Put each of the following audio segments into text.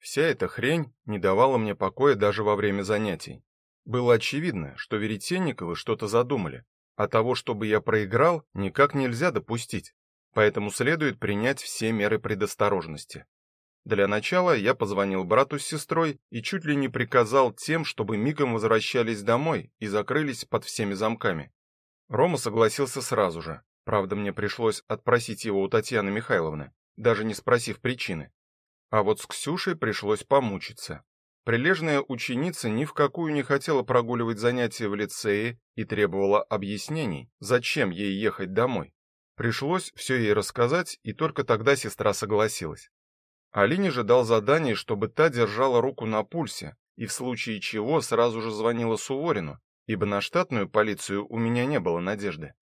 Вся эта хрень не давала мне покоя даже во время занятий. Было очевидно, что Веретенниковы что-то задумали, а того, чтобы я проиграл, никак нельзя допустить. Поэтому следует принять все меры предосторожности. Для начала я позвонил брату с сестрой и чуть ли не приказал тем, чтобы мигом возвращались домой и закрылись под всеми замками. Рома согласился сразу же. Правда, мне пришлось отпросить его у Татьяны Михайловны, даже не спросив причины. А вот с Ксюшей пришлось помучиться. Прилежная ученица ни в какую не хотела прогуливать занятия в лицее и требовала объяснений, зачем ей ехать домой. Пришлось все ей рассказать, и только тогда сестра согласилась. Алине же дал задание, чтобы та держала руку на пульсе и в случае чего сразу же звонила Суворину, ибо на штатную полицию у меня не было надежды.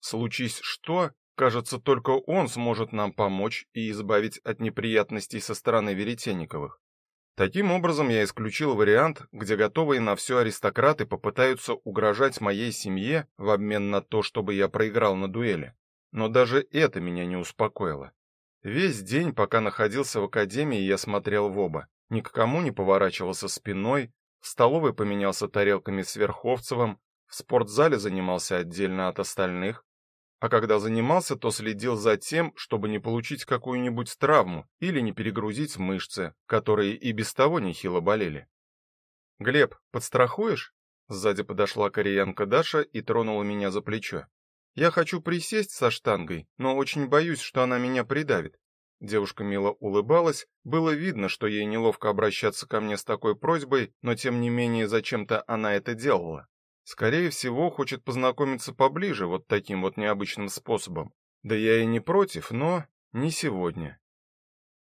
Случись что, кажется, только он сможет нам помочь и избавить от неприятностей со стороны Веретенниковых. Таким образом, я исключил вариант, где готовые на все аристократы попытаются угрожать моей семье в обмен на то, чтобы я проиграл на дуэли. Но даже это меня не успокоило. Весь день, пока находился в академии, я смотрел в оба. Ни к кому не поворачивался спиной, в столовой поменялся тарелками с Верховцевым, в спортзале занимался отдельно от остальных, а когда занимался, то следил за тем, чтобы не получить какую-нибудь травму или не перегрузить мышцы, которые и без того нехило болели. Глеб, подстрахуешь? Сзади подошла кореянка Даша и тронула меня за плечо. Я хочу присесть со штангой, но очень боюсь, что она меня придавит. Девушка мило улыбалась, было видно, что ей неловко обращаться ко мне с такой просьбой, но тем не менее зачем-то она это делала. Скорее всего, хочет познакомиться поближе вот таким вот необычным способом. Да я и не против, но не сегодня.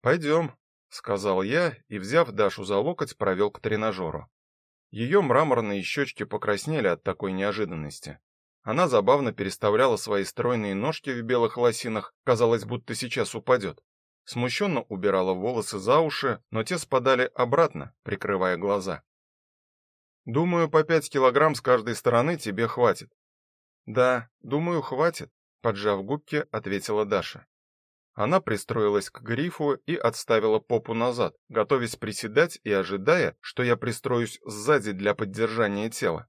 «Пойдем», — сказал я и, взяв Дашу за локоть, провел к тренажеру. Ее мраморные щечки покраснели от такой неожиданности. Она забавно переставляла свои стройные ножки в белых лосинах, казалось, будто сейчас упадет. Смущенно убирала волосы за уши, но те спадали обратно, прикрывая глаза. Думаю, по пять килограмм с каждой стороны тебе хватит. Да, думаю, хватит, поджав губки, ответила Даша. Она пристроилась к грифу и отставила попу назад, готовясь приседать и ожидая, что я пристроюсь сзади для поддержания тела.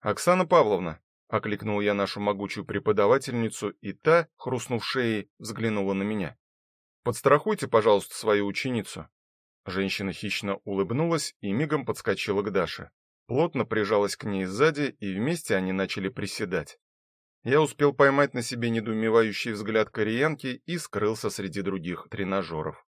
Оксана Павловна, окликнул я нашу могучую преподавательницу, и та, хрустнув шеей, взглянула на меня. Подстрахуйте, пожалуйста, свою ученицу. Женщина хищно улыбнулась и мигом подскочила к Даше. Плотно прижалась к ней сзади, и вместе они начали приседать. Я успел поймать на себе недоумевающий взгляд кореянки и скрылся среди других тренажеров.